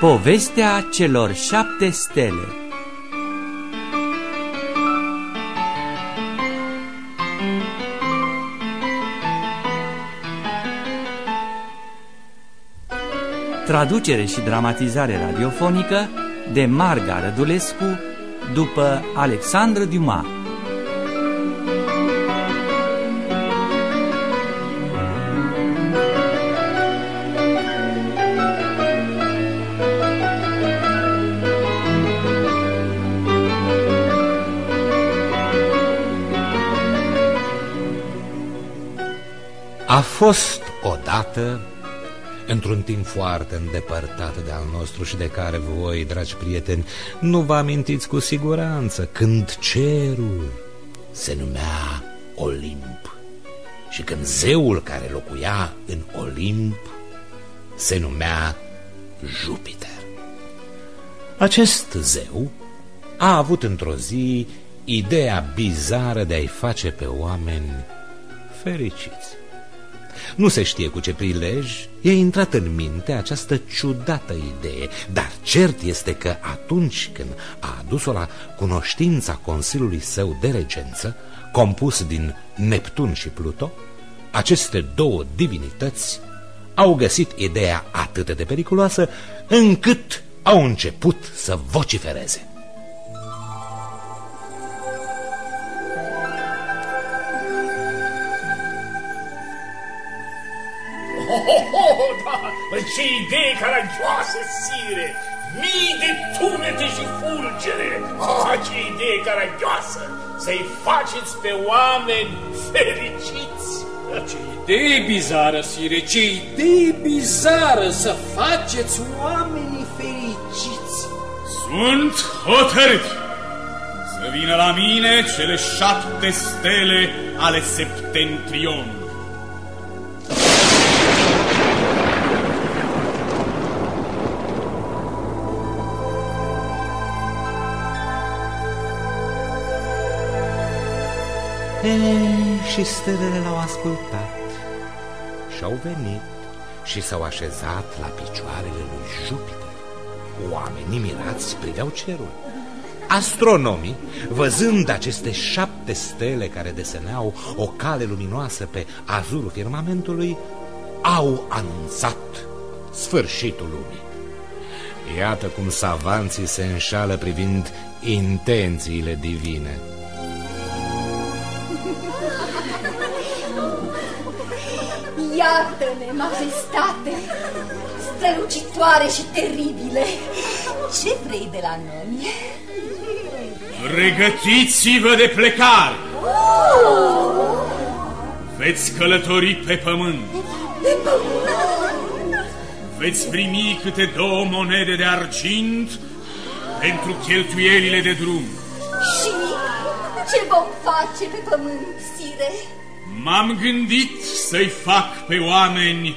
Povestea celor șapte stele. Traducere și dramatizare radiofonică de Marga Rădulescu după Alexandru Dumas fost odată, într-un timp foarte îndepărtat de al nostru și de care voi, dragi prieteni, nu vă amintiți cu siguranță, când cerul se numea Olimp și când zeul care locuia în Olimp se numea Jupiter. Acest zeu a avut într-o zi ideea bizară de a-i face pe oameni fericiți. Nu se știe cu ce prilej i-a intrat în minte această ciudată idee, dar cert este că atunci când a adus-o la cunoștința Consiliului său de regență, compus din Neptun și Pluto, aceste două divinități au găsit ideea atât de periculoasă încât au început să vocifereze. Ce idee caragioasă, sire! Mii de tunete și fulgere! Ah, ce idee caragioasă! Să-i faceți pe oameni fericiți! Ce idee bizară, sire! Ce idee bizară să faceți oamenii fericiți! Sunt hotărât să vină la mine cele șapte stele ale septentrionului. E, și stelele l-au ascultat și-au venit și s-au așezat la picioarele lui Jupiter. Oamenii mirați priveau cerul. Astronomii, văzând aceste șapte stele care deseneau o cale luminoasă pe azurul firmamentului, au anunțat sfârșitul lumii. Iată cum savanții se înșală privind intențiile divine. Iată-ne, majestate, strălucitoare și teribile. Ce vrei de la noi? Pregătiți-vă de plecare! Oh! Veți călători pe pământ. De pământ? Veți primi câte două monede de argint pentru cheltuielile de drum. Și ce vom face pe pământ, sire? M-am gândit să-i fac pe oameni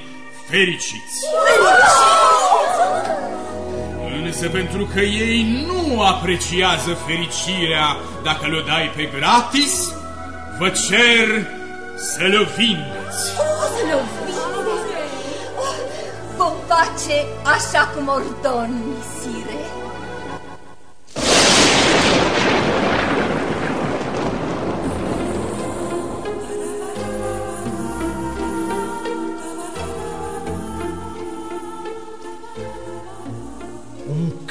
fericiți. Însă pentru că ei nu apreciază fericirea dacă le dai pe gratis, vă cer să le vindeți. Să le vindeți? Vom face așa cum ordoni,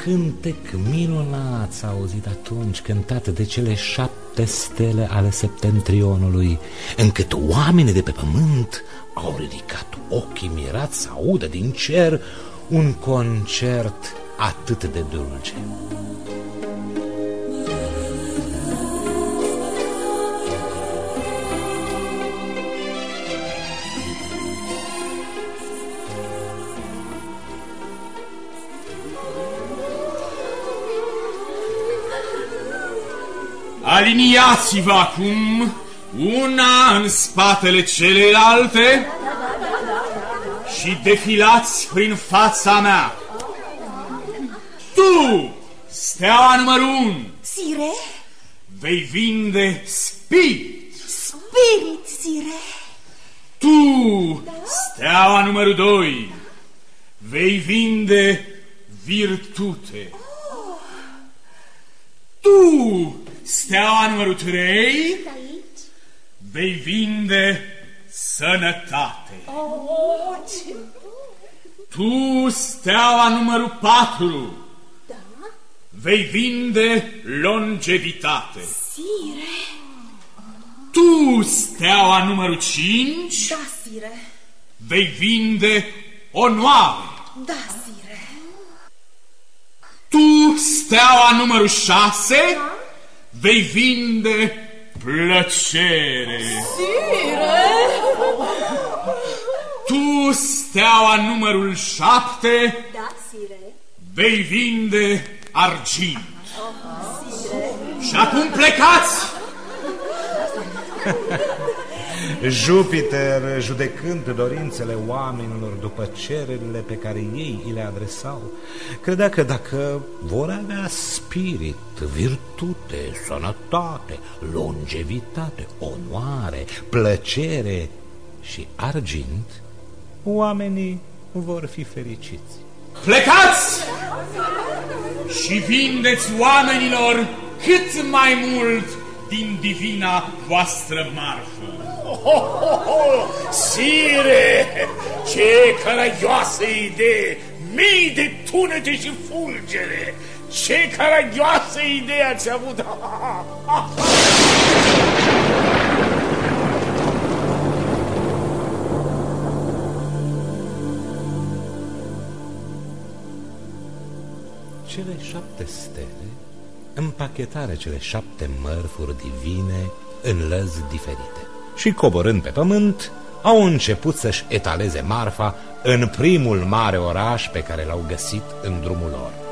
cântec minunat s-a auzit atunci cântat de cele șapte stele ale septentrionului, încât oamenii de pe pământ au ridicat ochii mirați să audă din cer un concert atât de dulce. Aliniați-vă acum una în spatele celelalte și defilați prin fața mea. Tu, steaua numărul 1, Sire? vei vinde spirit. Spirit, sire. Tu, steaua numărul 2, vei vinde virtute. Tu, steaua numărul 3, vei vinde sănătate. Oh, ce Tu, steaua numărul 4, Da? vei vinde longevitate. Sire? Tu, steaua numărul 5, Da, sire. vei vinde onoare. Da, sire. Tu, steaua numărul 6, vei vinde plăcere. Sire? Tu, steaua numărul 7, Da, sire. vei vinde argint. Și acum plecați! Jupiter, judecând dorințele oamenilor după cererile pe care ei îi le adresau, credea că dacă vor avea spirit, virtute, sănătate, longevitate, onoare, plăcere și argint, oamenii vor fi fericiți. Plecați! Și vindeți oamenilor cât mai mult din divina voastră marfă. Oh, oh, oh, sire, ce caragioasă idee! Mii de tunete și fulgere! Ce caragioasă idee ați avut! Cele șapte stele împachetare cele șapte mărfuri divine în lăzi diferite. Și coborând pe pământ, au început să-și etaleze marfa în primul mare oraș pe care l-au găsit în drumul lor.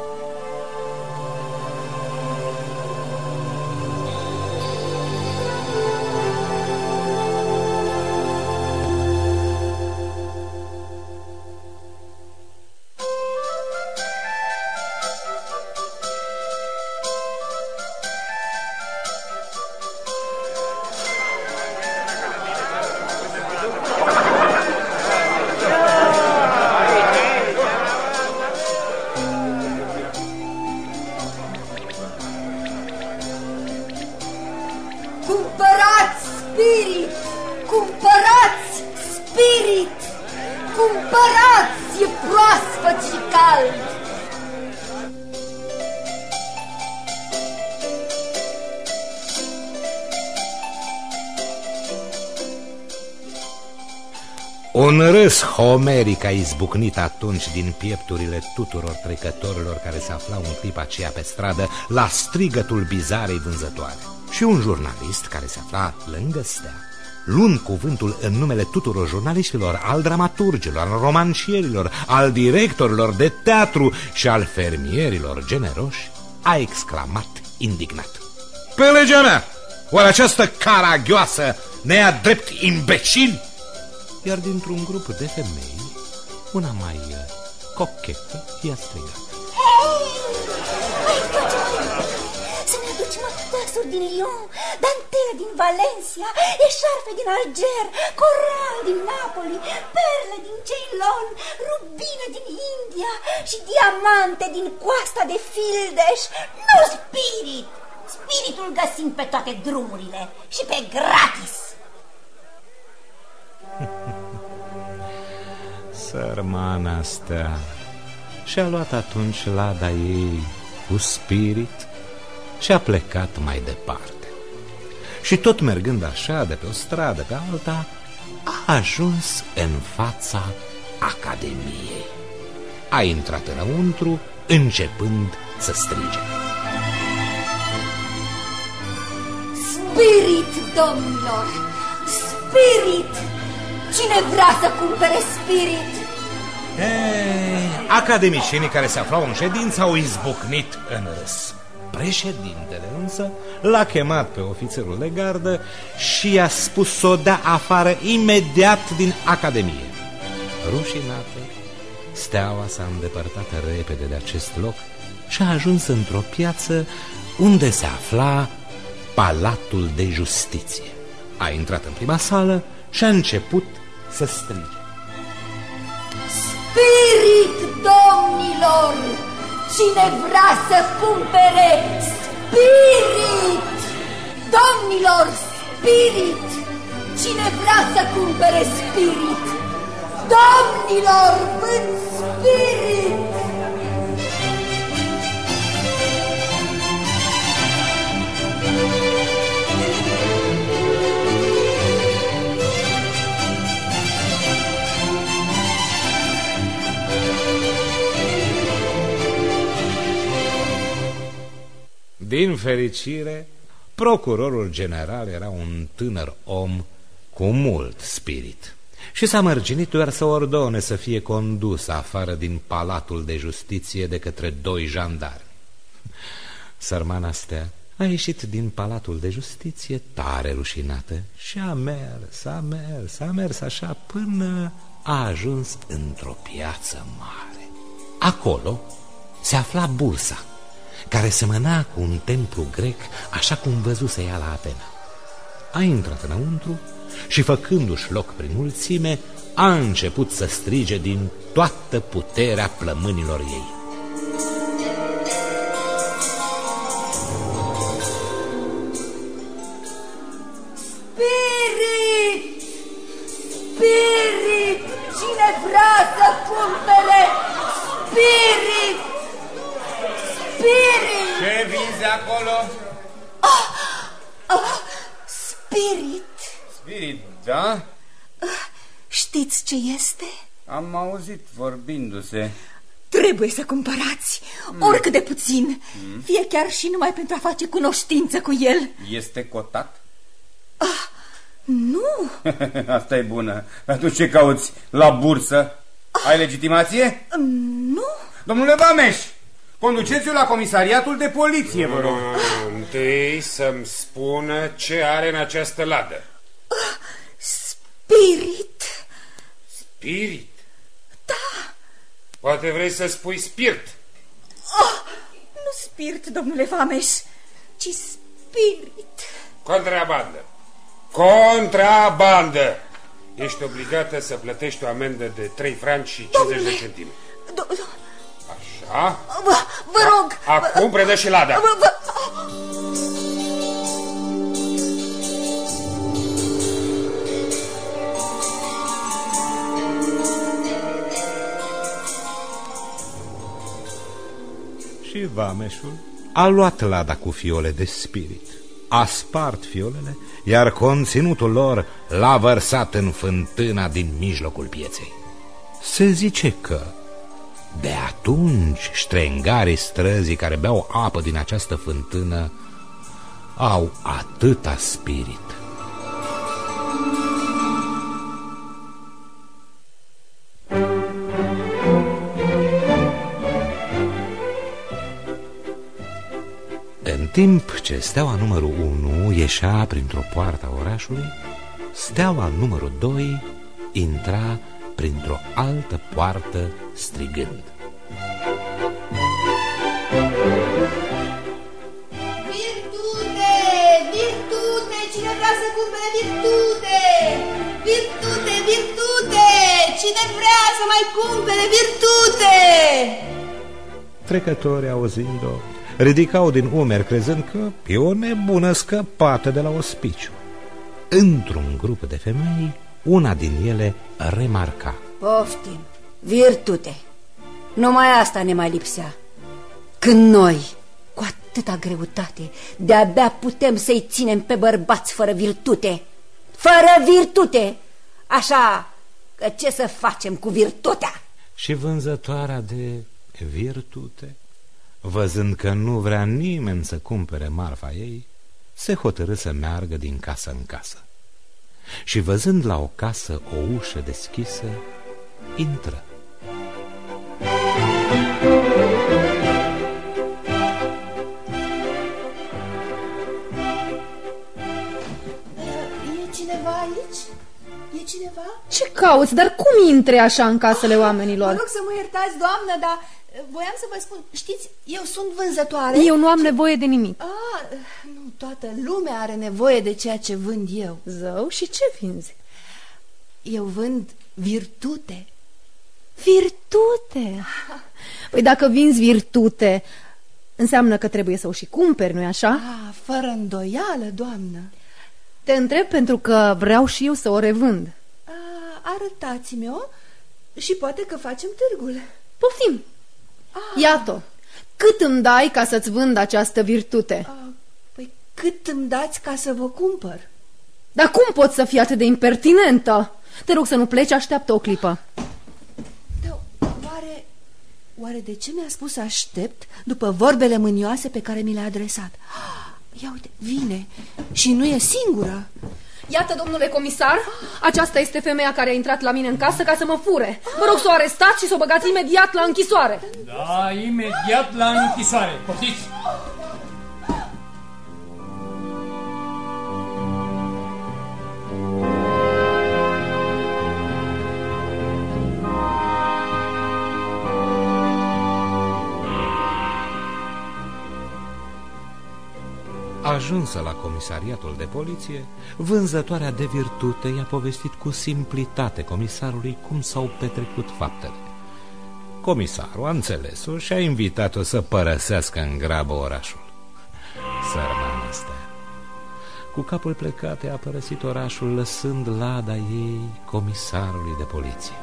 Râs homeric a izbucnit atunci din piepturile tuturor trecătorilor care se aflau în clipa aceea pe stradă la strigătul bizarei vânzătoare. Și un jurnalist care se afla lângă stea, luând cuvântul în numele tuturor jurnaliștilor, al dramaturgilor, al romancierilor, al directorilor de teatru și al fermierilor generoși, a exclamat indignat. Pe legea mea! Oare această caragioasă ne ia drept imbecili? Iar dintr-un grup de femei, una mai uh, cochetă i-a strigat. Să ne aducem atlasuri din Lyon, dantele din Valencia, eșarfe din Alger, coral din Napoli, perle din Ceylon, rubine din India și diamante din coasta de Fildeș. Nu spirit! Spiritul găsim pe toate drumurile și pe gratis. Sărmana stea și-a luat atunci lada ei cu spirit și a plecat mai departe. Și tot mergând așa de pe o stradă pe alta, a ajuns în fața Academiei. A intrat înăuntru, începând să strige. Spirit, domnilor! Spirit! Cine vrea să cumpere spirit? Ei, academicienii care se aflau în ședință au izbucnit în râs. Președintele însă l-a chemat pe ofițerul de gardă și i-a spus să o dea afară imediat din academie. Rușinată, steaua s-a îndepărtat repede de acest loc și a ajuns într-o piață unde se afla Palatul de Justiție. A intrat în prima sală și a început să strige. Spirit, domnilor! Cine vrea să cumpere spirit? Domnilor, spirit! Cine vrea să cumpere spirit? Domnilor, vând spirit! Din fericire, procurorul general era un tânăr om cu mult spirit și s-a mărginit doar să ordone să fie condus afară din palatul de justiție de către doi jandarmi. Sărmana stea a ieșit din palatul de justiție tare rușinată și a mers, a mers, a mers așa până a ajuns într-o piață mare. Acolo se afla bursa care semăna cu un templu grec, așa cum văzuse ea la Atena. A intrat înăuntru și, făcându-și loc prin mulțime, a început să strige din toată puterea plămânilor ei. Spirit! Spirit! Cine vrea să cumpere spirit? Spirit! Ce vinzi acolo? Oh, oh, spirit! Spirit, da? Știți ce este? Am auzit vorbindu-se. Trebuie să cumpărați, mm. oricât de puțin, mm. fie chiar și numai pentru a face cunoștință cu el. Este cotat? Ah, nu. Asta e bună. Atunci ce cauți la bursă? Ah. Ai legitimație? Nu. Domnule Vameș, Conduceți-o la comisariatul de poliție, vă rog. Întâi să-mi spună ce are în această ladă. Spirit. Spirit? Da. Poate vrei să spui spirit. Oh, nu spirit, domnule Vameș, ci spirit. Contrabandă. Contrabandă. Ești obligată să plătești o amendă de 3 franci și 50 domnule, de centime. Do da? Vă, vă rog! Acum predă și lada. Vă, vă... Și vameșul a luat lada cu fiole de spirit, a spart fiolele, iar conținutul lor l-a vărsat în fântâna din mijlocul pieței. Se zice că de atunci, ștrengarii străzii care beau apă din această fântână au atâta spirit. În timp ce steaua numărul 1 ieșea printr-o poartă a orașului, steaua numărul 2 intra printr-o altă poartă strigând. Virtute! Virtute! Cine vrea să cumpere virtute? Virtute! Virtute! Cine vrea să mai cumpere virtute? Trecătorii, auzind-o, ridicau din umeri crezând că e o nebună scăpată de la ospiciu. Într-un grup de femei, una din ele remarca. Poftim, virtute. Numai asta ne mai lipsea. Când noi, cu atâta greutate, de-abia putem să-i ținem pe bărbați fără virtute. Fără virtute! Așa că ce să facem cu virtutea? Și vânzătoarea de virtute, văzând că nu vrea nimeni să cumpere marfa ei, se hotărâ să meargă din casă în casă și văzând la o casă o ușă deschisă, intră. E cineva aici? E cineva? Ce cauți? Dar cum intre așa în casele oamenilor? Vă rog să mă iertați, doamnă, dar Voiam să vă spun, știți, eu sunt vânzătoare Eu nu am nevoie de nimic ah, Nu, toată lumea are nevoie de ceea ce vând eu Zău, și ce vinzi? Eu vând virtute Virtute? Păi dacă vinzi virtute, înseamnă că trebuie să o și cumperi, nu-i așa? Ah, fără îndoială, doamnă. Te întreb pentru că vreau și eu să o revând. Ah, Arătați-mi-o și poate că facem târgul. Poftim! Ah. Iată, cât îmi dai ca să-ți vând această virtute? Ah, păi cât îmi dați ca să vă cumpăr? Dar cum poți să fii atât de impertinentă? Te rog să nu pleci, așteaptă o clipă. Da, oare, oare de ce mi-a spus aștept după vorbele mânioase pe care mi le-a adresat? Ia uite, vine și nu e singură. Iată, domnule comisar, aceasta este femeia care a intrat la mine în casă ca să mă fure. Vă rog să o arestați și să o băgați imediat la închisoare. Da, imediat la închisoare. Poftiți! Ajunsă la comisariatul de poliție, vânzătoarea de virtute i-a povestit cu simplitate comisarului cum s-au petrecut faptele. Comisarul a înțeles-o și a invitat-o să părăsească în grabă orașul. Sărmana asta. Cu capul plecat a părăsit orașul lăsând lada ei comisarului de poliție.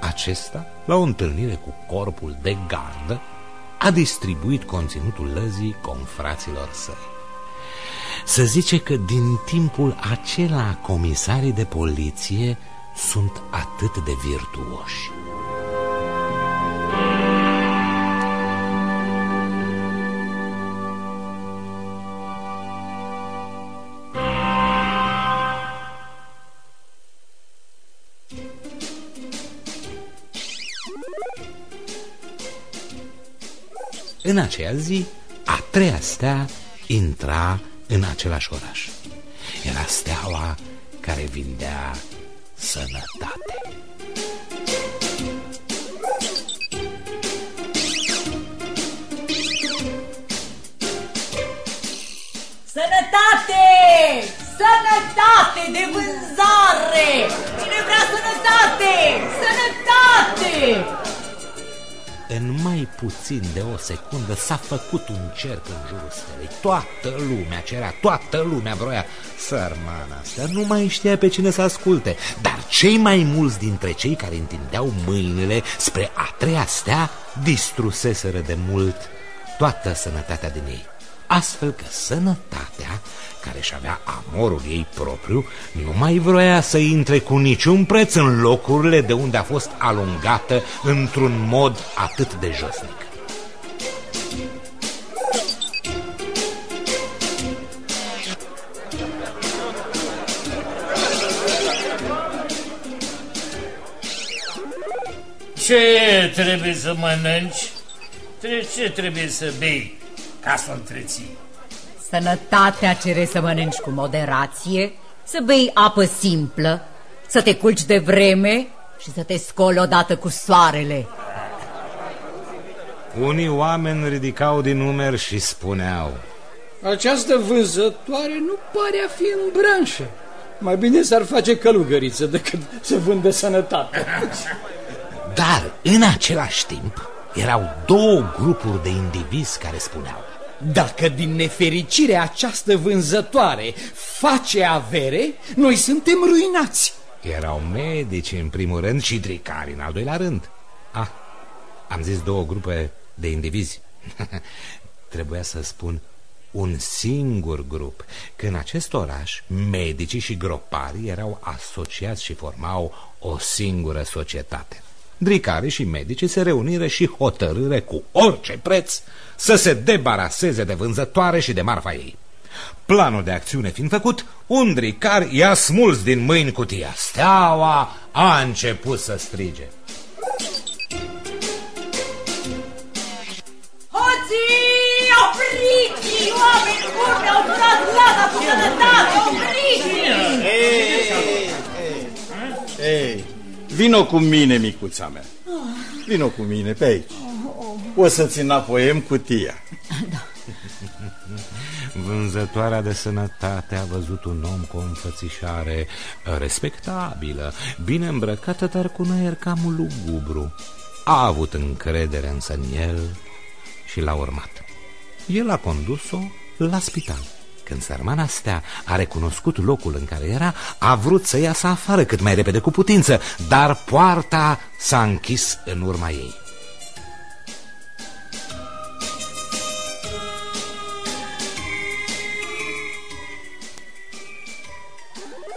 Acesta, la o întâlnire cu corpul de gardă, a distribuit conținutul lăzii confraților săi. Să zice că din timpul acela comisarii de poliție sunt atât de virtuoși. În aceea zi, a treia stea intra în același oraș. Era steaua care vindea sănătate. Sănătate! Sănătate de vânzare! Cine vrea sănătate? Sănătate! În mai puțin de o secundă s-a făcut un cerc în jurul stelei. Toată lumea cerea, toată lumea vroia. Sărmana asta nu mai știa pe cine să asculte. Dar cei mai mulți dintre cei care întindeau mâinile spre a treia stea distruseseră de mult toată sănătatea din ei. Astfel că sănătatea, care își avea amorul ei propriu, nu mai vroia să intre cu niciun preț în locurile de unde a fost alungată într-un mod atât de josnic. Ce trebuie să mănânci? Ce trebuie să bei ca să o întreții? Sănătatea cere să mănânci cu moderație, să bei apă simplă, să te culci de vreme și să te scoli odată cu soarele. Unii oameni ridicau din numeri și spuneau Această vânzătoare nu pare a fi în branșă. Mai bine s-ar face călugăriță decât să vândă sănătate. Dar în același timp erau două grupuri de indivizi care spuneau Dacă din nefericire această vânzătoare face avere, noi suntem ruinați. Erau medici în primul rând și dricari în al doilea rând. Ah, am zis două grupe de indivizi. Trebuia să spun un singur grup, că în acest oraș medicii și groparii erau asociați și formau o singură societate. Dricarii și medicii se reuniră și hotărâre cu orice preț să se debaraseze de vânzătoare și de marfa ei. Planul de acțiune fiind făcut, un dricar i-a smuls din mâini cutia. Steaua a început să strige. Hoții, opriți! Oameni buni, au furat lada cu sănătate, opriți! Ei, ei, ei, vino cu mine, micuța mea. Vino cu mine pe aici. O să-ți înapoiem cutia. Vânzătoarea de sănătate a văzut un om cu o înfățișare respectabilă, bine îmbrăcată, dar cu un aer cam lugubru. a avut încredere însă în el și l-a urmat. El a condus-o la spital. Când sărmana stea a recunoscut locul în care era, a vrut să iasă afară cât mai repede cu putință, dar poarta s-a închis în urma ei.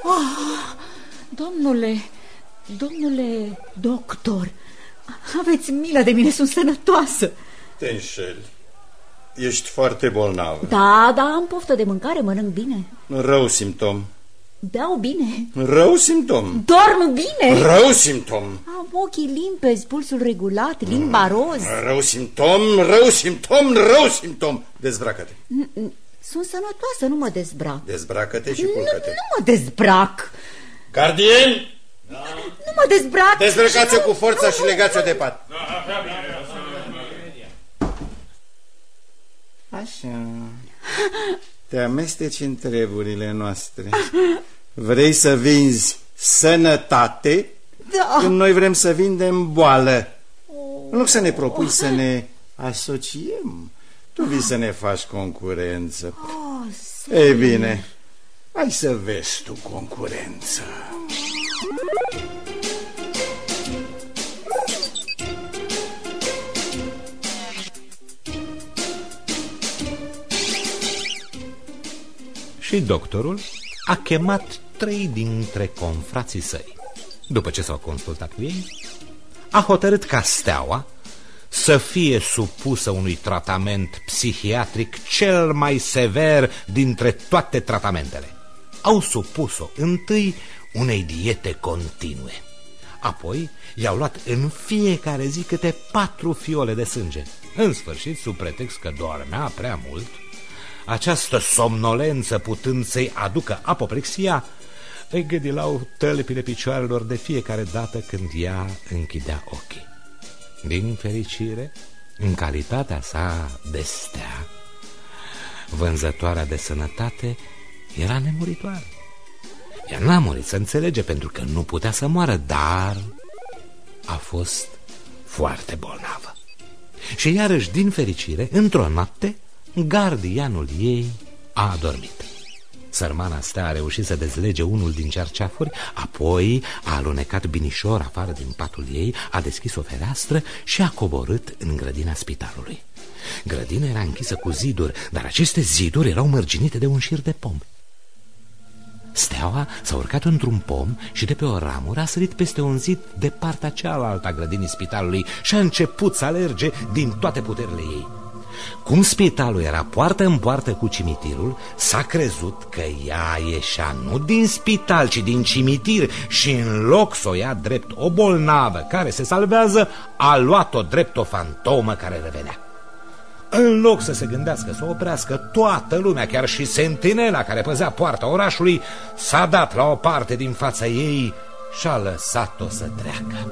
Oh, domnule, domnule doctor, aveți milă de mine, sunt sănătoasă. Te înșeli. Ești foarte bolnav. Da, da, am poftă de mâncare, mănânc bine. Rău simptom. Beau bine. Rău simptom. Dorm bine. Rău simptom. Am ochii limpezi, pulsul regulat, limba roz. Rău simptom, rău simptom, rău simptom. Dezbracă-te. Sunt sănătoasă, nu mă dezbrac. Dezbracă-te și culcă-te. Nu, nu mă dezbrac. Gardien! Da. Nu mă dezbrac. Dezbrăcați-o cu forța și legați-o de pat. Așa. Te amesteci în treburile noastre. Vrei să vinzi sănătate da. când noi vrem să vindem boală. În loc să ne propui să ne asociem, tu vii să ne faci concurență. Oh, Ei bine, hai să vezi tu concurență. Și doctorul a chemat trei dintre confrații săi. După ce s-au consultat cu ei, a hotărât ca steaua să fie supusă unui tratament psihiatric cel mai sever dintre toate tratamentele. Au supus-o întâi unei diete continue. Apoi i-au luat în fiecare zi câte patru fiole de sânge. În sfârșit, sub pretext că dormea prea mult, această somnolență putând să-i aducă apoplexia, îi gâdilau tălpile picioarelor de fiecare dată când ea închidea ochii. Din fericire, în calitatea sa de stea, vânzătoarea de sănătate era nemuritoare. Ea n-a murit, să înțelege, pentru că nu putea să moară, dar a fost foarte bolnavă. Și iarăși, din fericire, într-o noapte, gardianul ei a adormit. Sărmana stea a reușit să dezlege unul din cerceafuri, apoi a alunecat binișor afară din patul ei, a deschis o fereastră și a coborât în grădina spitalului. Grădina era închisă cu ziduri, dar aceste ziduri erau mărginite de un șir de pomi. Steaua s-a urcat într-un pom și de pe o ramură a sărit peste un zid de partea cealaltă a grădinii spitalului și a început să alerge din toate puterile ei. Cum spitalul era poartă în poartă cu cimitirul, s-a crezut că ea ieșea nu din spital, ci din cimitir și în loc să o ia drept o bolnavă care se salvează, a luat-o drept o fantomă care revenea. În loc să se gândească să oprească toată lumea, chiar și sentinela care păzea poarta orașului, s-a dat la o parte din fața ei și a lăsat-o să treacă.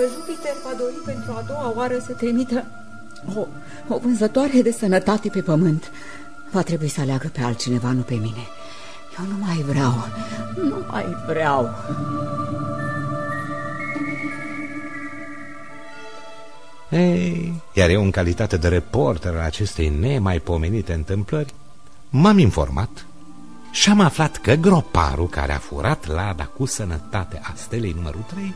Că Jupiter va dori pentru a doua oară să trimită o, o vânzătoare de sănătate pe pământ. Va trebui să aleagă pe altcineva, nu pe mine. Eu nu mai vreau, nu mai vreau. Ei, iar eu în calitate de reporter al acestei nemaipomenite întâmplări, m-am informat și am aflat că groparul care a furat lada cu sănătate a stelei numărul 3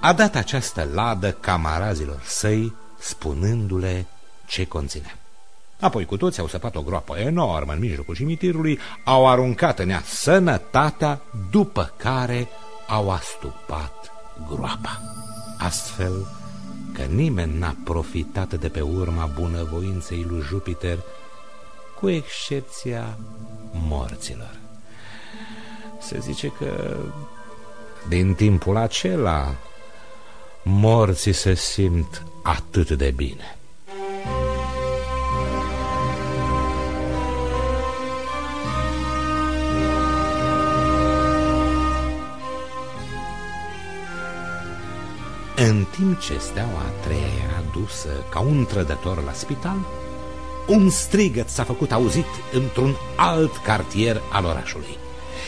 a dat această ladă camarazilor săi spunându-le ce conținea. Apoi cu toți au săpat o groapă enormă în mijlocul cimitirului, au aruncat în ea sănătatea, după care au astupat groapa. Astfel că nimeni n-a profitat de pe urma bunăvoinței lui Jupiter, cu excepția morților. Se zice că din timpul acela morții se simt atât de bine. În timp ce steaua a treia era dusă ca un trădător la spital, un strigăt s-a făcut auzit într-un alt cartier al orașului.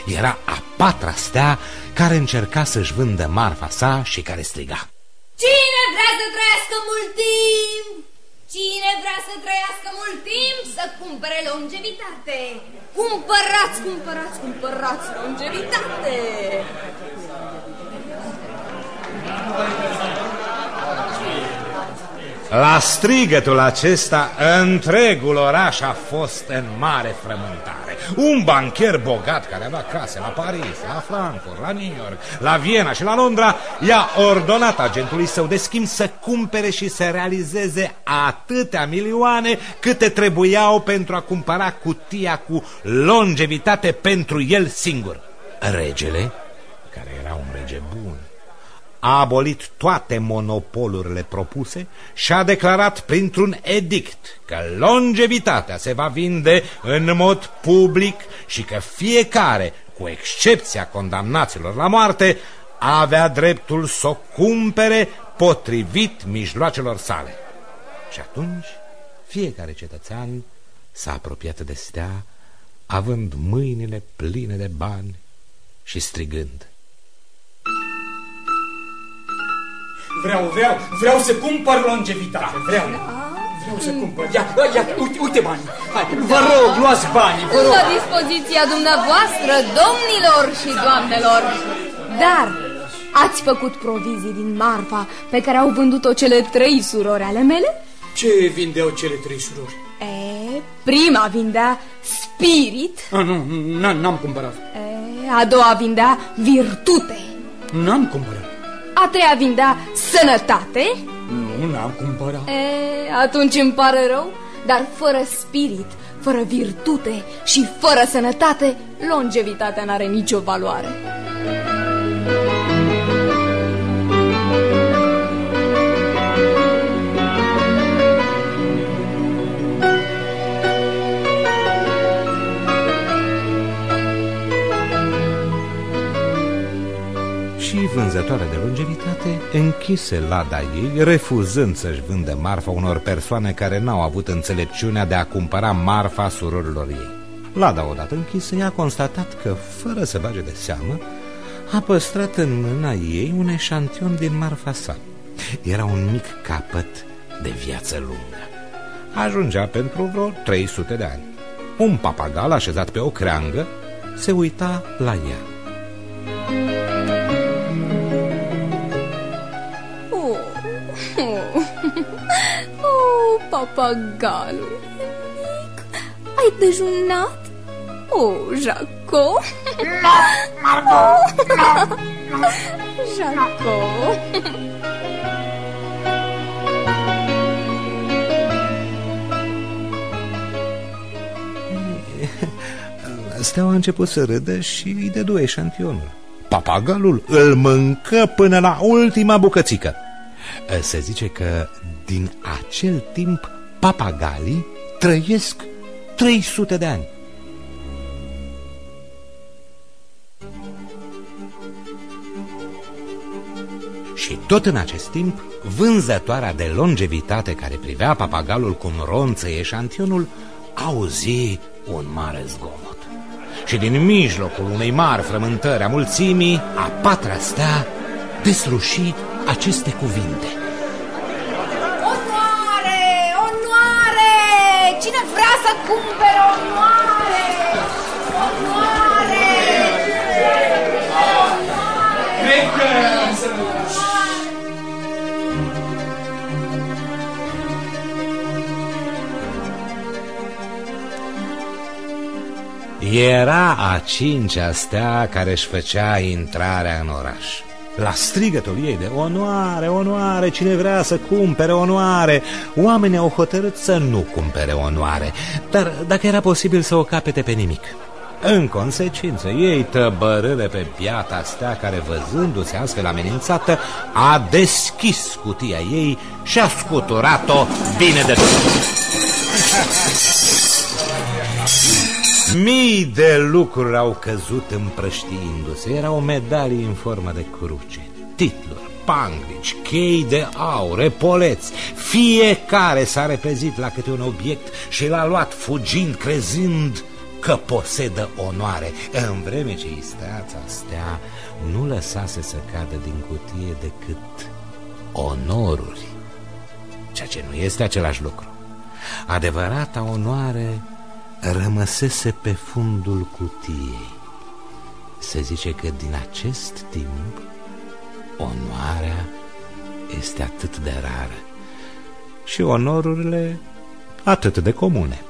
Era a patra stea care încerca să-și vândă marfa sa și care striga. Cine vrea să trăiască mult timp? Cine vrea să trăiască mult timp să cumpere longevitate? Cumpărați, cumpărați, cumpărați longevitate! La strigătul acesta, întregul oraș a fost în mare frământare. Un bancher bogat care avea case la Paris, la Frankfurt, la New York, la Viena și la Londra, i-a ordonat agentului său de schimb să cumpere și să realizeze atâtea milioane câte trebuiau pentru a cumpăra cutia cu longevitate pentru el singur. Regele, care era un rege bun, a abolit toate monopolurile propuse și a declarat printr-un edict că longevitatea se va vinde în mod public și că fiecare, cu excepția condamnaților la moarte, avea dreptul să o cumpere potrivit mijloacelor sale. Și atunci fiecare cetățean s-a apropiat de stea, având mâinile pline de bani și strigând. Vreau, vreau, vreau să cumpăr longevitate, vreau. Vreau să cumpăr. Ia, ia, uite, uite banii. Hai, vă rog, luați banii, vă rog. La dispoziția dumneavoastră, domnilor și doamnelor. Dar ați făcut provizii din marfa pe care au vândut-o cele trei surori ale mele? Ce vindeau cele trei surori? E, prima vindea spirit. A, nu, n-am cumpărat. E, a doua vindea virtute. N-am cumpărat. A treia vindea sănătate. Nu, n-am cumpărat. E, atunci îmi pare rău, dar fără spirit, fără virtute și fără sănătate, longevitatea n-are nicio valoare. și vânzătoarea de longevitate închise lada ei, refuzând să-și vândă marfa unor persoane care n-au avut înțelepciunea de a cumpăra marfa surorilor ei. Lada odată închisă, ea a constatat că, fără să bage de seamă, a păstrat în mâna ei un eșantion din marfa sa. Era un mic capăt de viață lungă. Ajungea pentru vreo 300 de ani. Un papagal așezat pe o creangă se uita la ea. Papagalul mic, ai dejunat? Oh, Jaco? Nu, Margot, nu, nu. Jaco? Steaua a început să râdă și îi dădu eșantionul. Papagalul îl mâncă până la ultima bucățică. Se zice că din acel timp papagalii trăiesc 300 de ani. Și tot în acest timp, vânzătoarea de longevitate care privea papagalul cum ronță eșantionul, auzi un mare zgomot. Și din mijlocul unei mari frământări a mulțimii, a patra stea, desluși aceste cuvinte. Onoare! Onoare! Cine vrea să cumpere onoare? Onoare! Cred că... Era a cincea stea care își făcea intrarea în oraș. La strigătul ei de onoare, onoare, cine vrea să cumpere onoare, oamenii au hotărât să nu cumpere onoare, dar dacă era posibil să o capete pe nimic. În consecință, ei tăbărâre pe piata stea care, văzându-se astfel amenințată, a deschis cutia ei și a scuturat-o bine de tot. Mii de lucruri au căzut împrăștiindu-se. Erau medalii în formă de cruce, titluri, panglici, chei de aur, epoleți. Fiecare s-a repezit la câte un obiect și l-a luat fugind, crezând că posedă onoare, în vreme ce isteața stea nu lăsase să cadă din cutie decât onoruri, ceea ce nu este același lucru. Adevărata onoare rămăsese pe fundul cutiei. Se zice că din acest timp onoarea este atât de rară și onorurile atât de comune.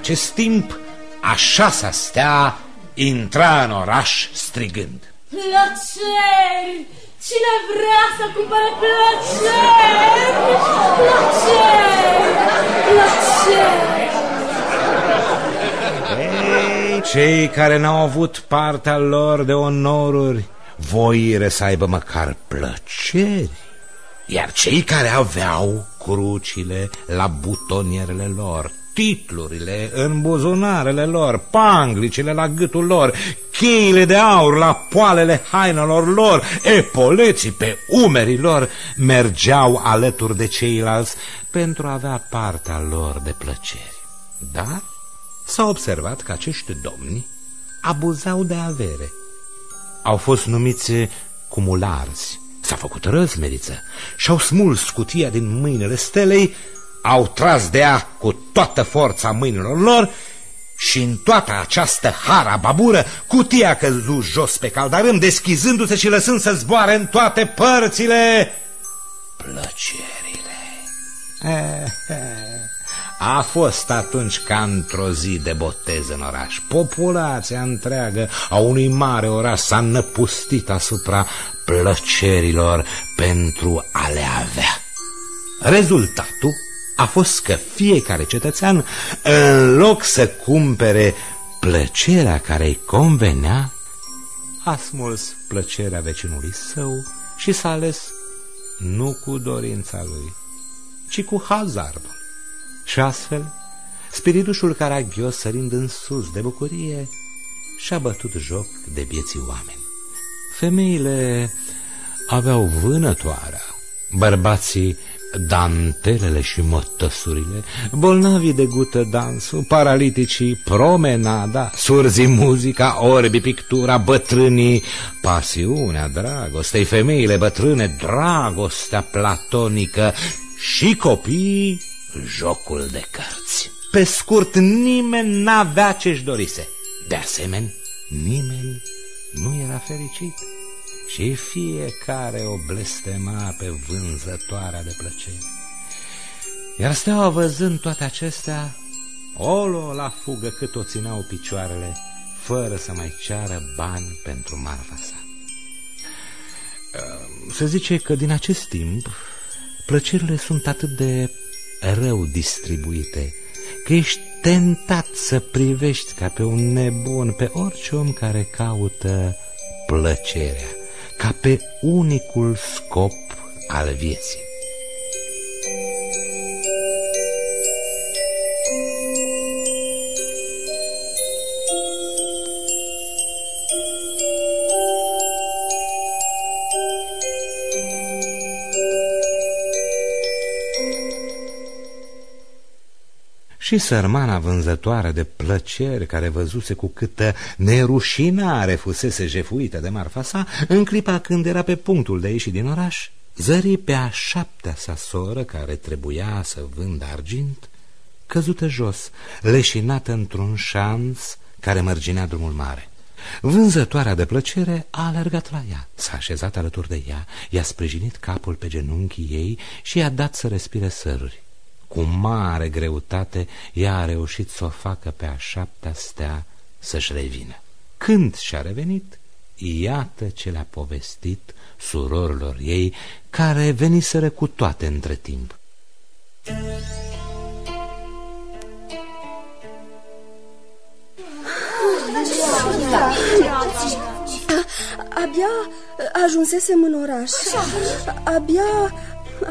Acest timp, a șasea stea intra în oraș strigând. Plăceri! Cine vrea să cumpere plăceri? Plăceri! Plăceri! Ei, cei care n-au avut partea lor de onoruri, voire să aibă măcar plăceri. Iar cei care aveau crucile la butonierele lor, titlurile în buzunarele lor, panglicile la gâtul lor, cheile de aur la poalele hainelor lor, epoleții pe umerii lor, mergeau alături de ceilalți pentru a avea partea lor de plăceri. Dar s-a observat că acești domni abuzau de avere. Au fost numiți cumularzi, s-a făcut răzmeriță și-au smuls cutia din mâinile stelei au tras de ea cu toată forța mâinilor lor și în toată această hara babură, cutia căzu jos pe caldarâm, deschizându-se și lăsând să zboare în toate părțile plăcerile. A fost atunci ca într-o zi de botez în oraș. Populația întreagă a unui mare oraș s-a năpustit asupra plăcerilor pentru a le avea. Rezultatul a fost că fiecare cetățean, în loc să cumpere plăcerea care îi convenea, a smuls plăcerea vecinului său și s-a ales nu cu dorința lui, ci cu hazardul. Și astfel, spiritușul caragios, sărind în sus de bucurie, și-a bătut joc de vieții oameni. Femeile aveau vânătoarea, bărbații dantelele și mătăsurile, bolnavii de gută dansul, paraliticii promenada, surzii muzica, orbi pictura, bătrânii, pasiunea dragostei, femeile bătrâne, dragostea platonică și copiii, jocul de cărți. Pe scurt, nimeni n-avea ce-și dorise. De asemenea, nimeni nu era fericit și fiecare o blestema pe vânzătoarea de plăcere. Iar steaua văzând toate acestea, olo la fugă cât o țineau picioarele, fără să mai ceară bani pentru marfa sa. Se zice că din acest timp plăcerile sunt atât de rău distribuite, că ești tentat să privești ca pe un nebun pe orice om care caută plăcerea ca pe unicul scop al vieții. Și sărmana vânzătoare de plăceri care văzuse cu câtă nerușinare fusese jefuită de marfa sa, în clipa când era pe punctul de a ieși din oraș, zări pe a șaptea sa soră care trebuia să vândă argint, căzută jos, leșinată într-un șanț care mărginea drumul mare. Vânzătoarea de plăcere a alergat la ea, s-a așezat alături de ea, i-a sprijinit capul pe genunchii ei și i-a dat să respire săruri. Cu mare greutate, ea a reușit să o facă pe a șaptea stea să-și revină. Când și-a revenit, iată ce le-a povestit surorilor ei, care veniseră cu toate între timp. Abia ajunsesem în oraș. Abia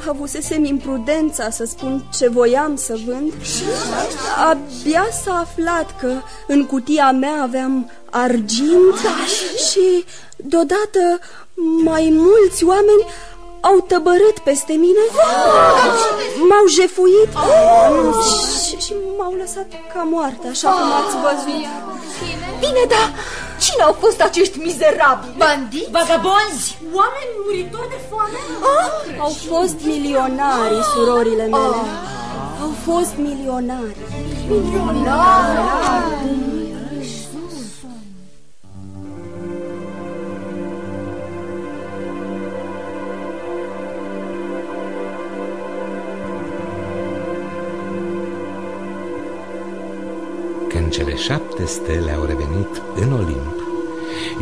avusesem imprudența să spun ce voiam să vând. Abia s-a aflat că în cutia mea aveam argint și deodată mai mulți oameni au tăbărât peste mine, m-au jefuit și, și m-au lăsat ca moarte, așa cum ați văzut. Bine, da, cine au fost acești mizerabili? Bandiți? Vagabonzi? Oameni muritori de foame? Oh, au fost milionari, surorile mele. Oh. Au fost milionari. Milionari? Când cele șapte stele au revenit în Olimp,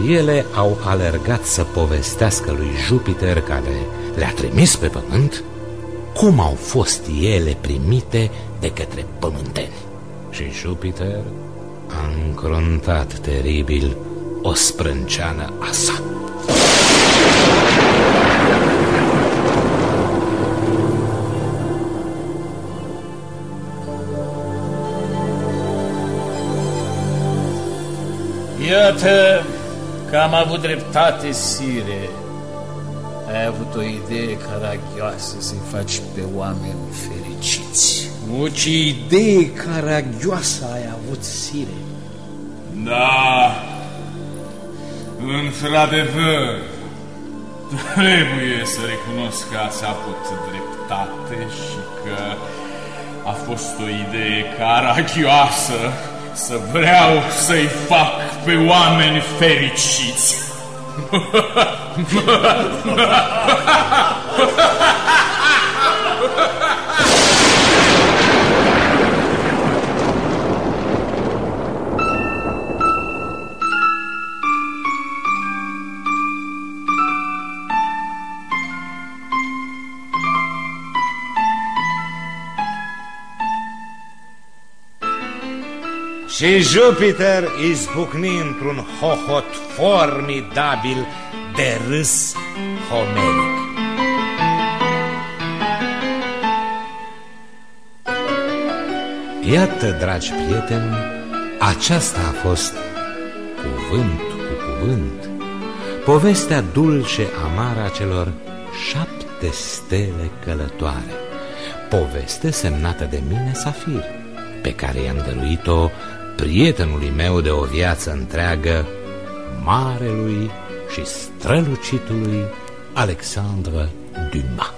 ele au alergat să povestească lui Jupiter care le-a trimis pe pământ cum au fost ele primite de către pământeni. Și Jupiter a încruntat teribil o sprânceană a sa. Am avut dreptate, Sire. Ai avut o idee caragioasă să-i faci pe oameni fericiți. O, ce idee caragioasă ai avut, Sire. Da, într-adevăr, trebuie să recunosc că ați avut dreptate și că a fost o idee caragioasă să vreau să-i fac pe oameni fericiți. Și Jupiter izbucni într-un hohot formidabil de râs homeric. Iată, dragi prieteni, aceasta a fost cuvânt cu cuvânt, povestea dulce amară a celor șapte stele călătoare, poveste semnată de mine Safir, pe care i-am dăruit-o prietenului meu de o viață întreagă, marelui și strălucitului Alexandre Dumas.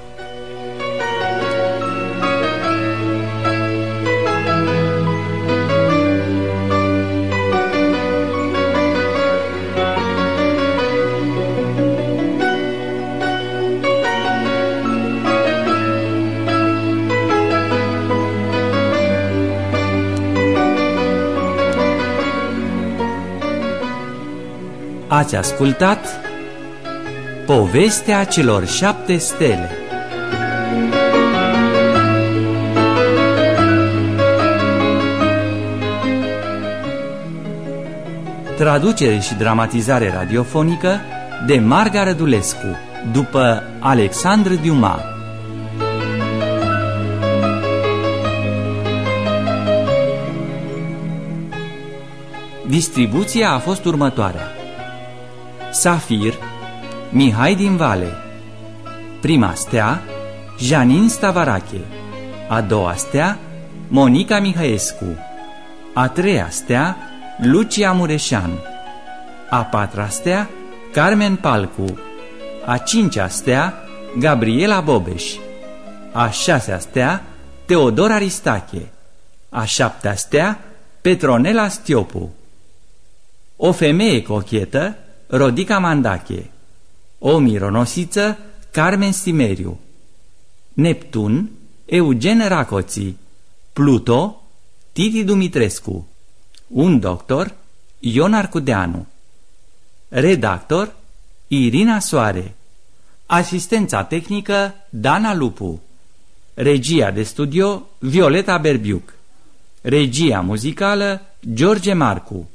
Ați ascultat Povestea celor șapte stele. Traducere și dramatizare radiofonică de Marga Rădulescu după Alexandru Diuma Distribuția a fost următoarea Safir, Mihai din Vale. Prima stea, Janin Stavarache A doua stea, Monica Mihaescu. A treia stea, Lucia Mureșan. A patra stea, Carmen Palcu. A cincea stea, Gabriela Bobeș. A șasea stea, Teodor Aristache. A șaptea stea, Petronela Stiopu. O femeie cochetă Rodica Mandache O mironosiță Carmen Stimeriu Neptun Eugen Racoții Pluto Titi Dumitrescu Un doctor Ion Arcudeanu Redactor Irina Soare Asistența tehnică Dana Lupu Regia de studio Violeta Berbiuc Regia muzicală George Marcu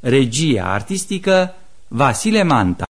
Regia artistică Vasile Manta